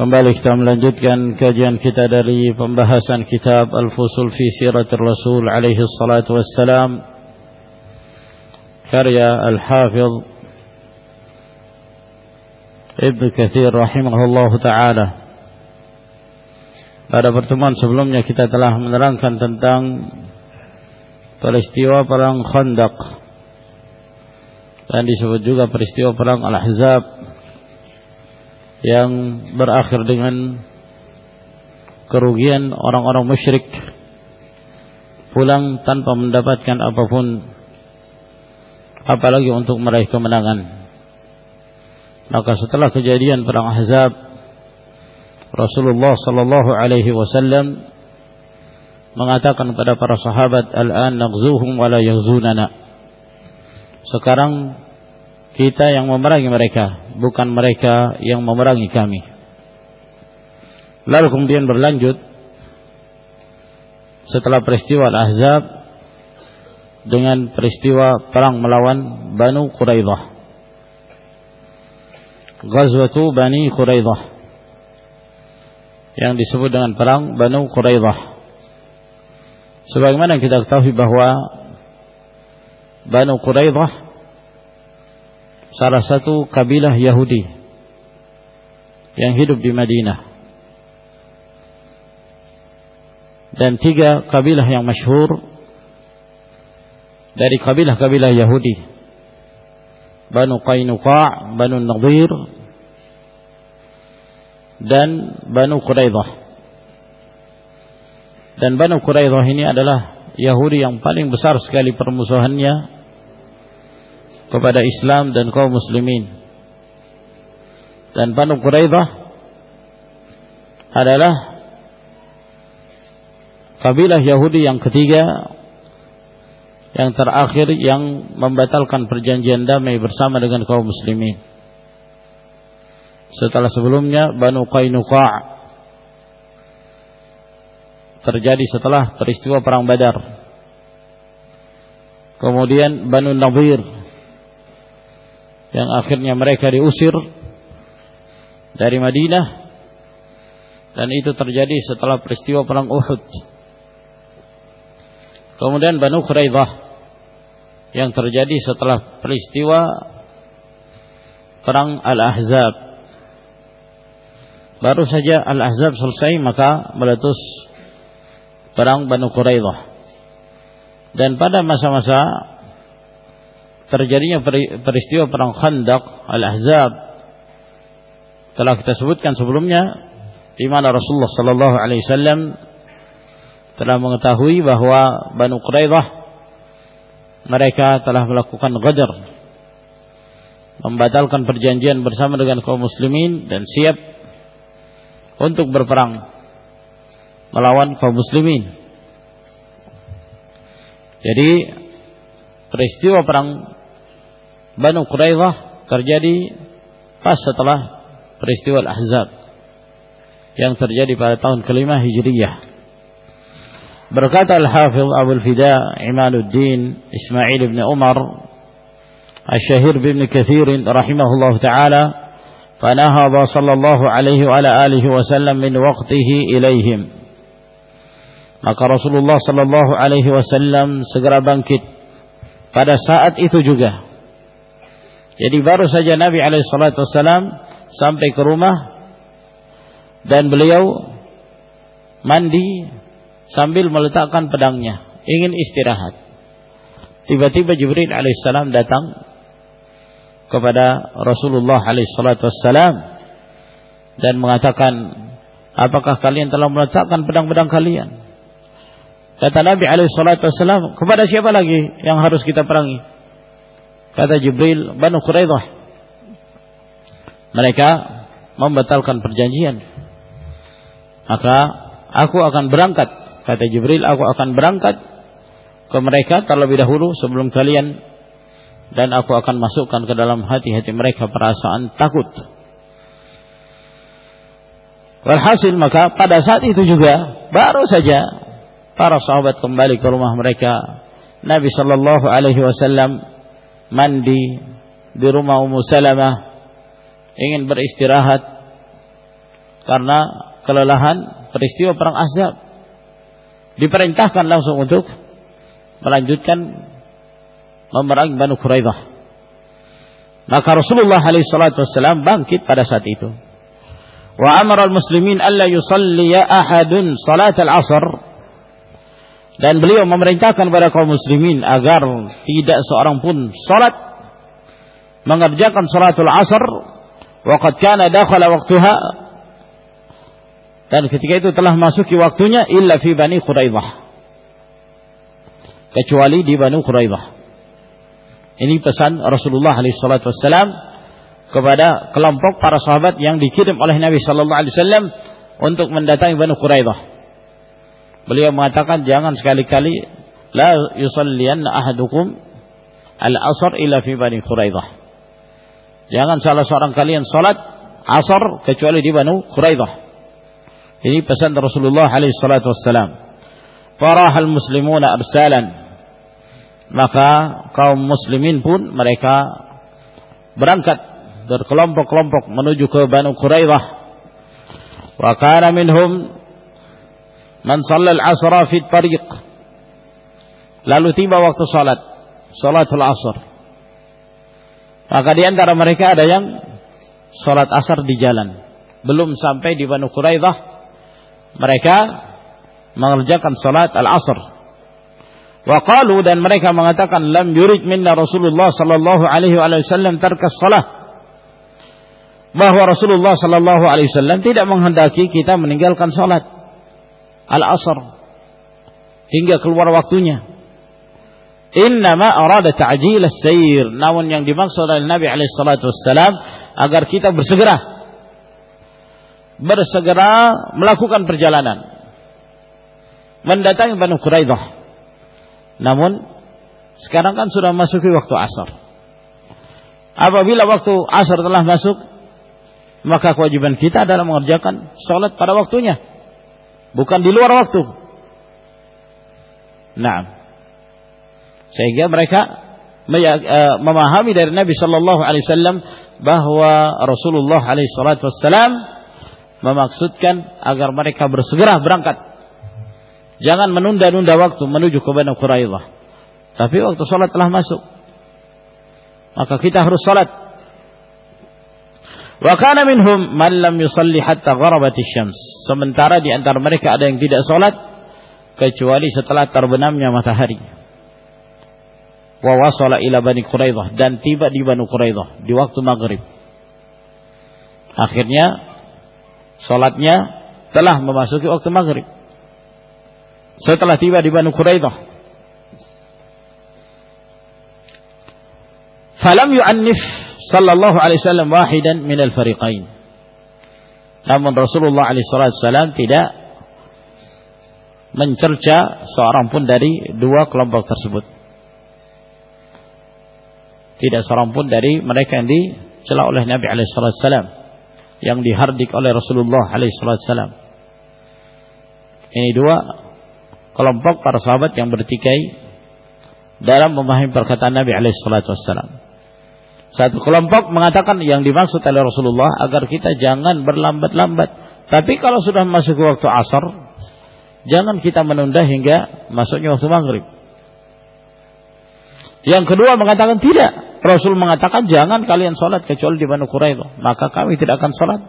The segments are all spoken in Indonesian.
Kembali kita melanjutkan kajian kita dari pembahasan kitab Al-Fusul fi Siratul Rasul alaihi salatu wassalam karya Al-Hafidh Ibn Kathir rahimahullah ta'ala. Pada pertemuan sebelumnya kita telah menerangkan tentang peristiwa perang Khandaq. Dan disebut juga peristiwa perang Al-Ahzab yang berakhir dengan kerugian orang-orang musyrik pulang tanpa mendapatkan apa pun apalagi untuk meraih kemenangan. Maka setelah kejadian perang Ahzab Rasulullah sallallahu alaihi wasallam mengatakan kepada para sahabat al-an naghzuhum wa la yaghzunana. Sekarang kita yang memerangi mereka, bukan mereka yang memerangi kami. Lalu kemudian berlanjut setelah peristiwa Al-Ahzab dengan peristiwa perang melawan Banu Quraidah. Ghazwatu Bani Quraidah yang disebut dengan perang Banu Quraidah. Sebagaimana kita ketahui bahwa Banu Quraidah salah satu kabilah Yahudi yang hidup di Madinah. Dan tiga kabilah yang masyhur dari kabilah-kabilah Yahudi. Banu Qainuqa' Banu Nadir dan Banu Quraidah. Dan Banu Quraidah ini adalah Yahudi yang paling besar sekali permusuhannya kepada Islam dan kaum muslimin. Dan Banu Quraidah adalah kabilah Yahudi yang ketiga yang terakhir yang membatalkan perjanjian damai bersama dengan kaum muslimin. Setelah sebelumnya Banu Qainuqa' terjadi setelah peristiwa perang Badar. Kemudian Banu Nadir yang akhirnya mereka diusir dari Madinah dan itu terjadi setelah peristiwa perang Uhud. Kemudian Banu Quraidah yang terjadi setelah peristiwa perang Al-Ahzab. Baru saja Al-Ahzab selesai maka meletus perang Banu Quraidah. Dan pada masa-masa terjadinya peristiwa perang Khandaq Al-Ahzab telah kita sebutkan sebelumnya di mana Rasulullah sallallahu alaihi wasallam telah mengetahui bahwa Banu Quraidah mereka telah melakukan ghadar membatalkan perjanjian bersama dengan kaum muslimin dan siap untuk berperang melawan kaum muslimin. Jadi peristiwa perang Banu Quraidah terjadi pas setelah peristiwa Al-Ahzab yang terjadi pada tahun kelima Hijriyah. Berkata Al-Hafiz Abu Al-Fida Imanuddin Ismail bin Umar Al-Syahir bin Kathir rahimahullah ta'ala فنهض صلى الله عليه وعلى آله وسلم من وقته إليهم maka Rasulullah sallallahu alaihi wasallam segera bangkit pada saat itu juga jadi baru saja Nabi Alaihissalam sampai ke rumah dan beliau mandi sambil meletakkan pedangnya, ingin istirahat. Tiba-tiba Jibril Alaihissalam datang kepada Rasulullah Alaihissalam dan mengatakan, apakah kalian telah meletakkan pedang-pedang kalian? Kata Nabi Alaihissalam, kepada siapa lagi yang harus kita perangi? Kata Jibril, Banu Quraidah. Mereka membatalkan perjanjian. Maka aku akan berangkat, kata Jibril, aku akan berangkat ke mereka terlebih dahulu sebelum kalian dan aku akan masukkan ke dalam hati-hati mereka perasaan takut. Walhasil maka pada saat itu juga baru saja para sahabat kembali ke rumah mereka. Nabi Shallallahu Alaihi Wasallam mandi di rumah Ummu Salamah ingin beristirahat karena kelelahan peristiwa perang Ahzab. Diperintahkan langsung untuk melanjutkan memerangi Banu Quraidah. Maka Rasulullah alaihi wasallam bangkit pada saat itu. Wa amara al-muslimin alla yusalli ahadun salat al-asr dan beliau memerintahkan kepada kaum muslimin agar tidak seorang pun salat mengerjakan salatul asr waqad kana dakhala waqtaha dan ketika itu telah masuki waktunya illa fi Bani Quraidah kecuali di Bani Quraidah ini pesan Rasulullah SAW kepada kelompok para sahabat yang dikirim oleh Nabi Sallallahu Alaihi Wasallam untuk mendatangi Banu Quraidah. Beliau mengatakan jangan sekali-kali la yusallian ahadukum al-asr ila fi Bani Quraidah. Jangan salah seorang kalian salat asar kecuali di Banu Quraidah. Ini pesan Rasulullah alaihi salatu wassalam. Farahal muslimuna arsalan maka kaum muslimin pun mereka berangkat berkelompok-kelompok menuju ke Banu Quraidah wa kana minhum man shalla al-'asra fi tariq. Lalu tiba waktu salat. Salatul asar maka di antara mereka ada yang salat asar di jalan. Belum sampai di Banu Quraidah mereka mengerjakan salat al-asr. Waqalu dan mereka mengatakan lam yurid minna Rasulullah sallallahu alaihi wasallam tarkas salah. Bahwa Rasulullah sallallahu alaihi wasallam tidak menghendaki kita meninggalkan salat al-asr hingga keluar waktunya. Innama arada ta'jil as-sayr. Namun yang dimaksud oleh Nabi alaihi salatu wasallam agar kita bersegera bersegera melakukan perjalanan mendatangi Banu Quraidah namun sekarang kan sudah masuk waktu asar. Apabila waktu asar telah masuk, maka kewajiban kita adalah mengerjakan sholat pada waktunya, bukan di luar waktu. Nah, sehingga mereka eh, memahami dari Nabi Shallallahu Alaihi Wasallam bahwa Rasulullah Alaihi Wasallam memaksudkan agar mereka bersegera berangkat Jangan menunda-nunda waktu menuju ke Banu Quraidah. Tapi waktu salat telah masuk. Maka kita harus salat. Wa kana minhum man lam yusalli hatta gharabatis syams. Sementara di antara mereka ada yang tidak salat kecuali setelah terbenamnya matahari. Wa wasala ila Bani Quraidah dan tiba di Banu Quraidah di waktu maghrib. Akhirnya salatnya telah memasuki waktu maghrib setelah tiba di Banu Quraidah. Falam yu'annif sallallahu alaihi wasallam wahidan min al-fariqain. Namun Rasulullah alaihi wasallam tidak mencerca seorang pun dari dua kelompok tersebut. Tidak seorang pun dari mereka yang dicela oleh Nabi alaihi wasallam yang dihardik oleh Rasulullah alaihi wasallam. Ini dua kelompok para sahabat yang bertikai dalam memahami perkataan Nabi alaihi wassalam. Satu kelompok mengatakan yang dimaksud oleh Rasulullah agar kita jangan berlambat-lambat. Tapi kalau sudah masuk waktu asar, jangan kita menunda hingga masuknya waktu maghrib. Yang kedua mengatakan tidak. Rasul mengatakan jangan kalian sholat kecuali di Banu Quraidah. Maka kami tidak akan sholat.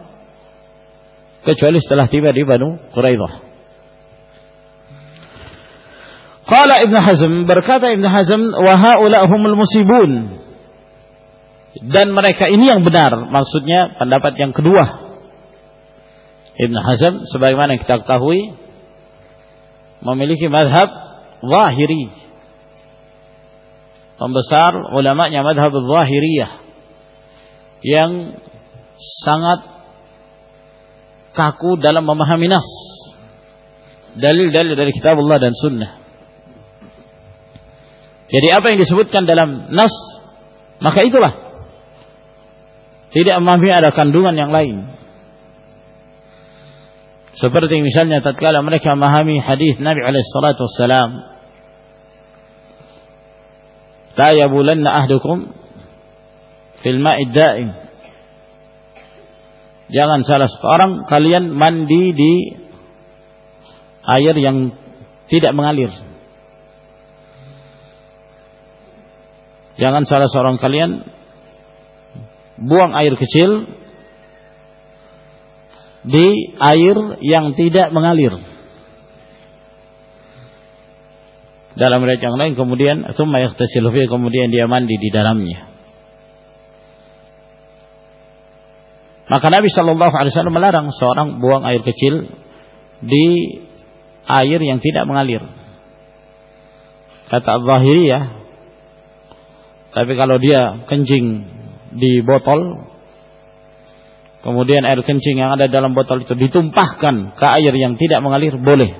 Kecuali setelah tiba di Banu Quraidah. Qala Ibn Hazm berkata Ibn Hazm wa humul musibun. Dan mereka ini yang benar, maksudnya pendapat yang kedua. Ibn Hazm sebagaimana kita ketahui memiliki madhab zahiri. Pembesar ulamanya madhab zahiriyah yang sangat kaku dalam memahami nas. Dalil-dalil dari kitab Allah dan sunnah. Jadi apa yang disebutkan dalam nas, maka itulah. Tidak memahami ada kandungan yang lain. Seperti misalnya tatkala mereka memahami hadis Nabi alaihi salatu wassalam. La ahdukum fil ma'id da'im Jangan salah seorang kalian mandi di air yang tidak mengalir. Jangan salah seorang kalian buang air kecil di air yang tidak mengalir. Dalam riwayat yang lain kemudian summa yaghtasilu kemudian dia mandi di dalamnya. Maka Nabi Shallallahu Alaihi Wasallam melarang seorang buang air kecil di air yang tidak mengalir. Kata Al-Zahiriyah, tapi kalau dia kencing di botol, kemudian air kencing yang ada dalam botol itu ditumpahkan ke air yang tidak mengalir, boleh.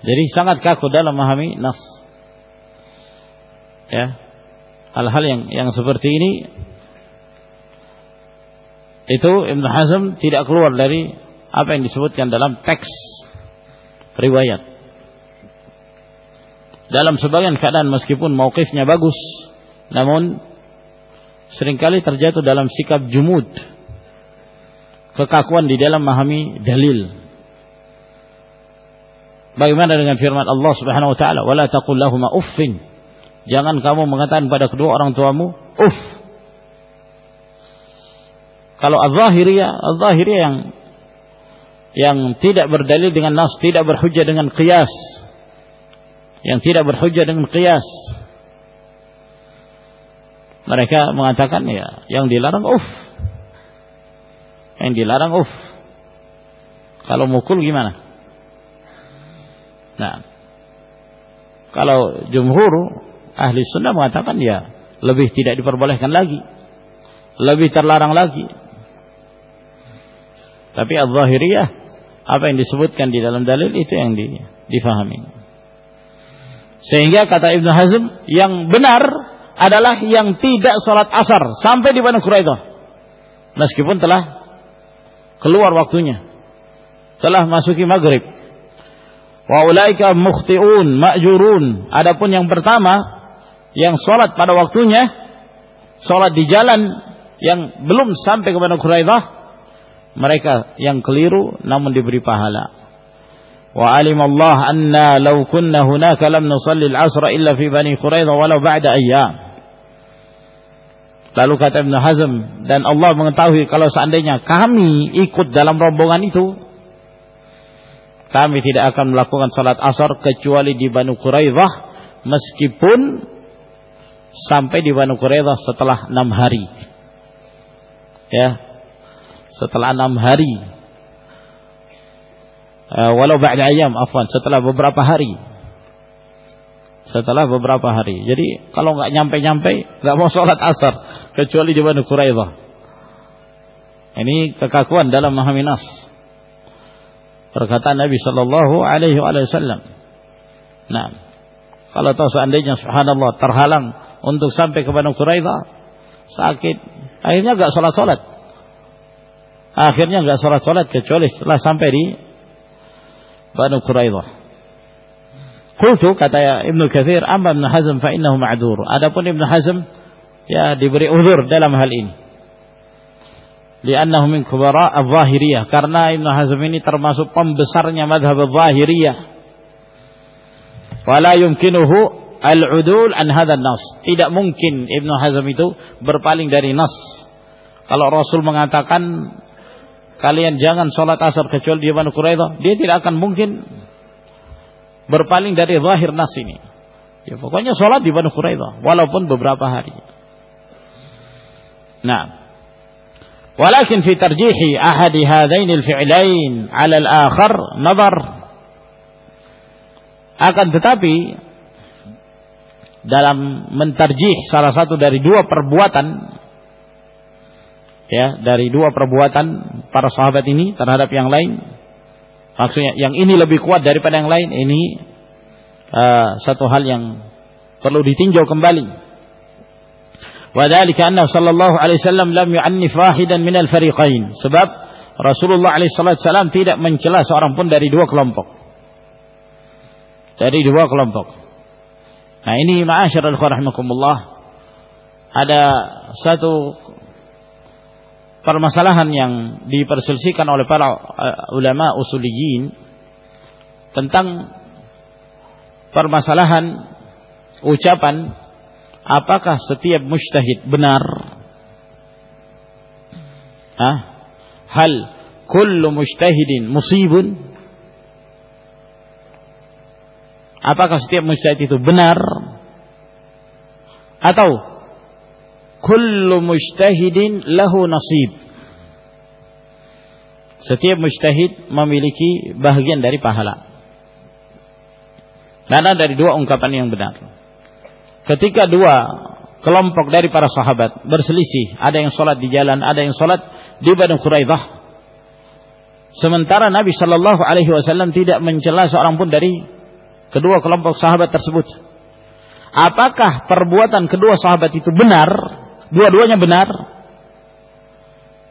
Jadi sangat kaku dalam memahami nas. Ya, hal-hal yang yang seperti ini itu Ibn Hazm tidak keluar dari apa yang disebutkan dalam teks riwayat. Dalam sebagian keadaan meskipun mauqifnya bagus, namun sering kali terjatuh dalam sikap jumud, kekakuan di dalam memahami dalil. Bagaimana dengan firman Allah Subhanahu wa taala, "Wala taqul lahum uffin." Jangan kamu mengatakan pada kedua orang tuamu, "Uff." Kalau az-zahiriyah, az-zahiriyah yang yang tidak berdalil dengan nas, tidak berhujjah dengan qiyas. Yang tidak berhujjah dengan qiyas. Mereka mengatakan ya, yang dilarang uf. Yang dilarang uf. Kalau mukul gimana? Nah, kalau jumhur ahli sunnah mengatakan ya lebih tidak diperbolehkan lagi, lebih terlarang lagi. Tapi al-zahiriyah apa yang disebutkan di dalam dalil itu yang di, difahami. Sehingga kata Ibnu Hazm yang benar adalah yang tidak sholat asar sampai di Banu Quraidah. Meskipun telah keluar waktunya. Telah masuki maghrib. Wa ulaika mukhti'un ma'jurun. Adapun yang pertama yang sholat pada waktunya sholat di jalan yang belum sampai ke Banu Quraidah mereka yang keliru namun diberi pahala. Wa alim Allah anna law kunna hunaka lam nusalli al-'asra illa fi Bani Quraidah walau ba'da ayyam. Lalu kata Ibn Hazm dan Allah mengetahui kalau seandainya kami ikut dalam rombongan itu kami tidak akan melakukan salat asar kecuali di Banu Quraidah meskipun sampai di Banu Quraidah setelah enam hari. Ya, setelah enam hari uh, walau ba'da ayam afwan setelah beberapa hari setelah beberapa hari. Jadi kalau nggak nyampe-nyampe nggak mau sholat asar kecuali di Banu Quraidah. Ini kekakuan dalam memahami nas. Perkataan Nabi Shallallahu Alaihi Wasallam. Nah kalau tahu seandainya subhanallah terhalang untuk sampai ke Banu Quraidah sakit. Akhirnya nggak sholat sholat Akhirnya nggak sholat-sholat kecuali setelah sampai di Banu Quraidah. Qultu kata Ibnu Katsir, amma Ibnu Hazm fa innahu ma'dzur. Adapun Ibnu Hazm ya diberi uzur dalam hal ini. Li'annahu min kubara al-zahiriyah. Karena Ibnu Hazm ini termasuk pembesarnya madhab al-zahiriyah. Wala yumkinuhu al-udul an hadha nas. Tidak mungkin Ibnu Hazm itu berpaling dari nas. Kalau Rasul mengatakan kalian jangan sholat asar kecuali di Banu Quraidah, dia tidak akan mungkin berpaling dari zahir nas ini. Ya pokoknya sholat di Banu Quraidah walaupun beberapa hari. Nah, walakin fi tarjihi ahadi hadain al-fi'lain 'ala al-akhar nazar. Akan tetapi dalam mentarjih salah satu dari dua perbuatan ya dari dua perbuatan para sahabat ini terhadap yang lain maksudnya yang ini lebih kuat daripada yang lain ini uh, satu hal yang perlu ditinjau kembali. Wadhalika anna sallallahu alaihi wasallam lam yu'annif wahidan minal fariqain. Sebab Rasulullah alaihi wasallam tidak mencela seorang pun dari dua kelompok. Dari dua kelompok. Nah ini ma'asyiral rahimakumullah. Ada satu permasalahan yang diperselisihkan oleh para uh, ulama usuliyin tentang permasalahan ucapan apakah setiap mujtahid benar? Hah? hal kullu mujtahidin musibun? Apakah setiap mujtahid itu benar? Atau kullu mujtahidin lahu nasib. Setiap mujtahid memiliki bagian dari pahala. Karena dari dua ungkapan yang benar. Ketika dua kelompok dari para sahabat berselisih, ada yang sholat di jalan, ada yang sholat di Banu Quraidah. Sementara Nabi Shallallahu Alaihi Wasallam tidak mencela seorang pun dari kedua kelompok sahabat tersebut. Apakah perbuatan kedua sahabat itu benar Dua-duanya benar.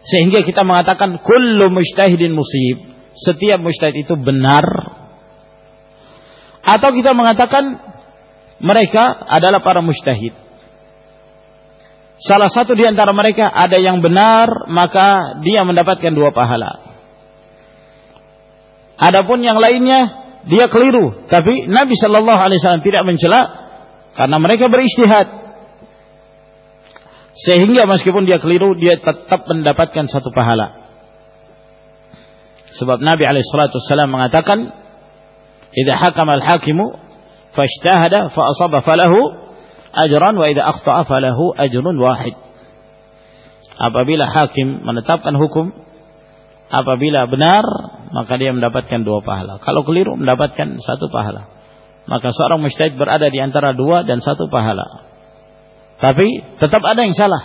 Sehingga kita mengatakan kullu mujtahidin musib. Setiap mujtahid itu benar. Atau kita mengatakan mereka adalah para mujtahid. Salah satu di antara mereka ada yang benar, maka dia mendapatkan dua pahala. Adapun yang lainnya dia keliru, tapi Nabi Shallallahu Alaihi Wasallam tidak mencela karena mereka beristihad. Sehingga meskipun dia keliru, dia tetap mendapatkan satu pahala. Sebab Nabi SAW mengatakan, "Idza hakama al-hakimu fashtahada fa asaba falahu ajran wa idza akhta'a falahu ajrun wahid." Apabila hakim menetapkan hukum, apabila benar, maka dia mendapatkan dua pahala. Kalau keliru mendapatkan satu pahala. Maka seorang mujtahid berada di antara dua dan satu pahala. Tapi tetap ada yang salah.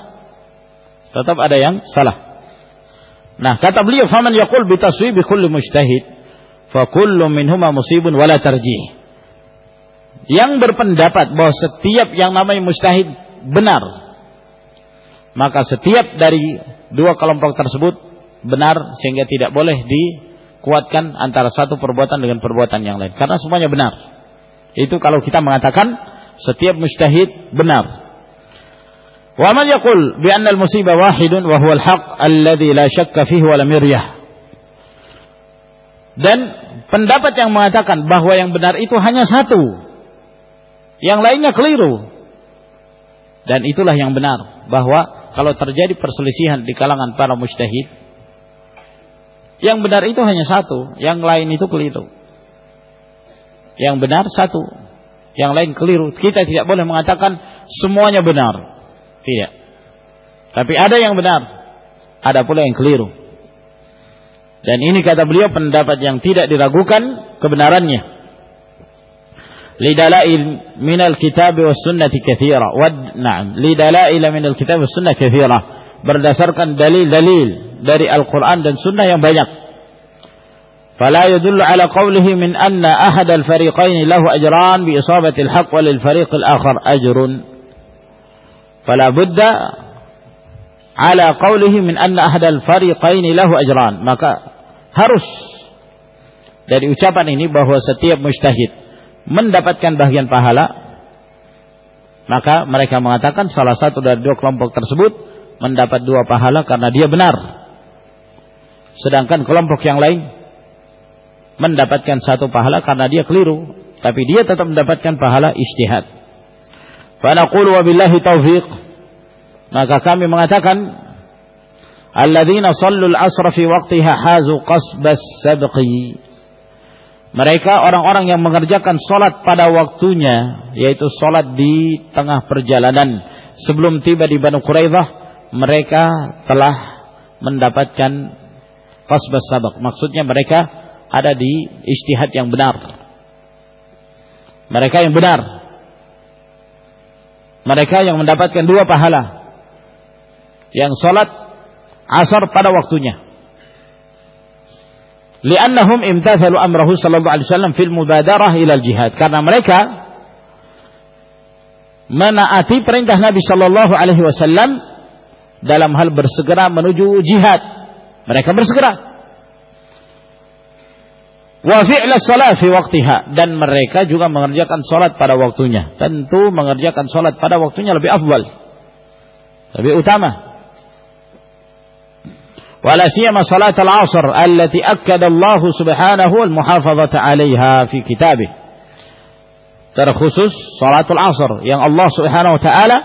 Tetap ada yang salah. Nah, kata beliau, "Faman yaqul bi taswib kulli mujtahid, fa kullu minhuma musibun wala tarjih." Yang berpendapat bahwa setiap yang namanya mujtahid benar, maka setiap dari dua kelompok tersebut benar sehingga tidak boleh dikuatkan antara satu perbuatan dengan perbuatan yang lain karena semuanya benar. Itu kalau kita mengatakan setiap mujtahid benar. Anna al-musibah wahidun wa huwa al-haq alladhi la syakka fihi wa lam yuryah. Dan pendapat yang mengatakan bahwa yang benar itu hanya satu. Yang lainnya keliru. Dan itulah yang benar bahwa kalau terjadi perselisihan di kalangan para mujtahid yang benar itu hanya satu, yang lain itu keliru. Yang benar satu, yang lain keliru. Kita tidak boleh mengatakan semuanya benar. Tidak. Tapi ada yang benar. Ada pula yang keliru. Dan ini kata beliau pendapat yang tidak diragukan kebenarannya. Lidalail minal kitab was sunnati kathira. Wad, na'am. Lidalail minal kitab was sunnah kathira. Berdasarkan dalil-dalil dari Al-Quran dan sunnah yang banyak. فلا يدل على قوله من أن أحد الفريقين له أجران بإصابة الحق وللفريق الآخر أجر fala budda ala qawlihi min anna ahadal fariqaini lahu ajran maka harus dari ucapan ini bahwa setiap mujtahid mendapatkan bagian pahala maka mereka mengatakan salah satu dari dua kelompok tersebut mendapat dua pahala karena dia benar. Sedangkan kelompok yang lain mendapatkan satu pahala karena dia keliru tapi dia tetap mendapatkan pahala istihad Fanaqulu wabillahi taufiq. Maka kami mengatakan alladzina shallul asra fi waqtiha hazu qasbas sabqi. Mereka orang-orang yang mengerjakan solat pada waktunya, yaitu solat di tengah perjalanan sebelum tiba di Banu Quraidah, mereka telah mendapatkan qasbas sabq. Maksudnya mereka ada di istihad yang benar. Mereka yang benar mereka yang mendapatkan dua pahala. Yang sholat asar pada waktunya. Li'annahum imtathalu amrahu sallallahu alaihi wasallam fil mubadarah ila jihad karena mereka menaati perintah Nabi sallallahu alaihi wasallam dalam hal bersegera menuju jihad. Mereka bersegera wa fi'la salat fi waktiha dan mereka juga mengerjakan salat pada waktunya. Tentu mengerjakan salat pada waktunya lebih afdal. Lebih utama. Wala siyama salat al-'asr allati akkada Allah Subhanahu al-muhafazata 'alayha fi kitabih. Terkhusus salatul asr yang Allah Subhanahu wa taala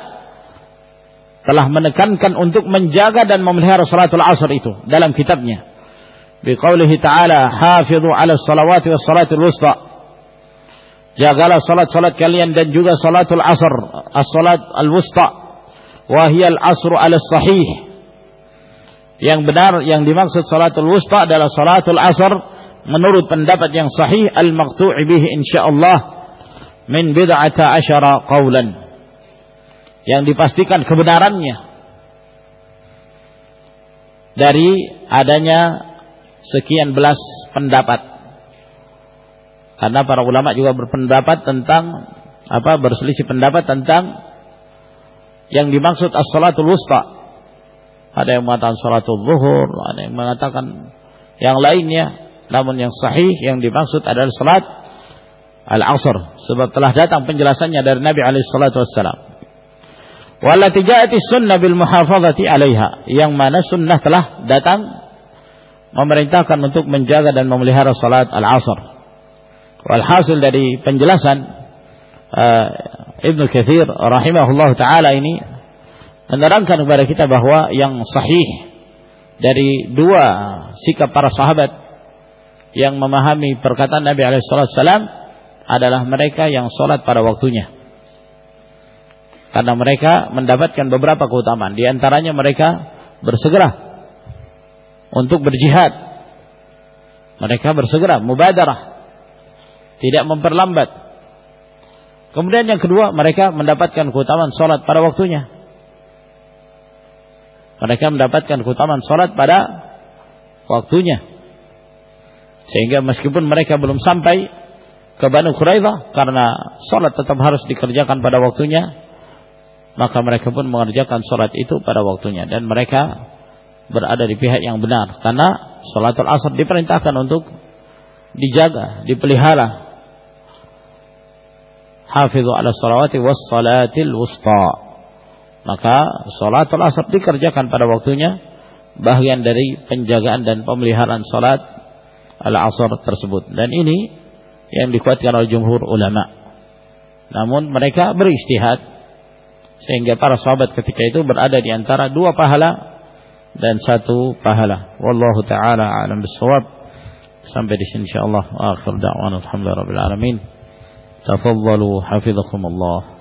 telah menekankan untuk menjaga dan memelihara salatul asr itu dalam kitabnya biqaulihi ta'ala hafidhu 'ala salawati was salatil wusta jagalah salat-salat kalian dan juga salatul asr as-salat al-wusta. Wahia al-asru 'ala sahih. Yang benar yang dimaksud salatul wusta adalah salatul asr menurut pendapat yang sahih al-maqtu'i bihi insyaallah min bid'ata asyara qawlan. Yang dipastikan kebenarannya dari adanya sekian belas pendapat. Karena para ulama juga berpendapat tentang apa berselisih pendapat tentang yang dimaksud as-salatul wusta. Ada yang mengatakan salatul zuhur, ada yang mengatakan yang lainnya. Namun yang sahih yang dimaksud adalah salat al-asr sebab telah datang penjelasannya dari Nabi alaihi salatu wassalam. Wallati ja'ati sunnah bil muhafazati 'alaiha yang mana sunnah telah datang memerintahkan untuk menjaga dan memelihara salat al-asr. Walhasil dari penjelasan uh, Ibnu Katsir rahimahullah taala ini menerangkan kepada kita bahwa yang sahih dari dua sikap para sahabat yang memahami perkataan Nabi alaihi salam adalah mereka yang salat pada waktunya. Karena mereka mendapatkan beberapa keutamaan, di antaranya mereka bersegera untuk berjihad. Mereka bersegera, mubadarah. Tidak memperlambat. Kemudian yang kedua, mereka mendapatkan keutamaan sholat pada waktunya. Mereka mendapatkan keutamaan sholat pada waktunya. Sehingga meskipun mereka belum sampai ke Banu Quraidah karena sholat tetap harus dikerjakan pada waktunya, maka mereka pun mengerjakan sholat itu pada waktunya dan mereka berada di pihak yang benar karena salatul asar diperintahkan untuk dijaga, dipelihara. Hafizu ala salawati was salatil wusta. Maka salatul asar dikerjakan pada waktunya bagian dari penjagaan dan pemeliharaan salat al-asr tersebut. Dan ini yang dikuatkan oleh jumhur ulama. Namun mereka beristihad sehingga para sahabat ketika itu berada di antara dua pahala dan satu pahala. Wallahu taala alam bisawab. Sampai di sini insyaallah akhir da'wana alhamdulillahi rabbil alamin. Tafadhalu hafizakumullah.